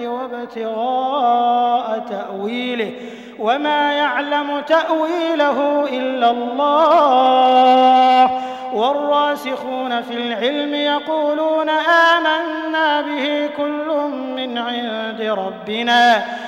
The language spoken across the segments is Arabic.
وابتغاء تأويله وما يعلم تأويله إلا الله. والراسخون في العلم يقولون آمنا به كل من عند ربنا.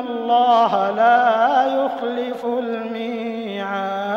الله لا يخلف الميعاد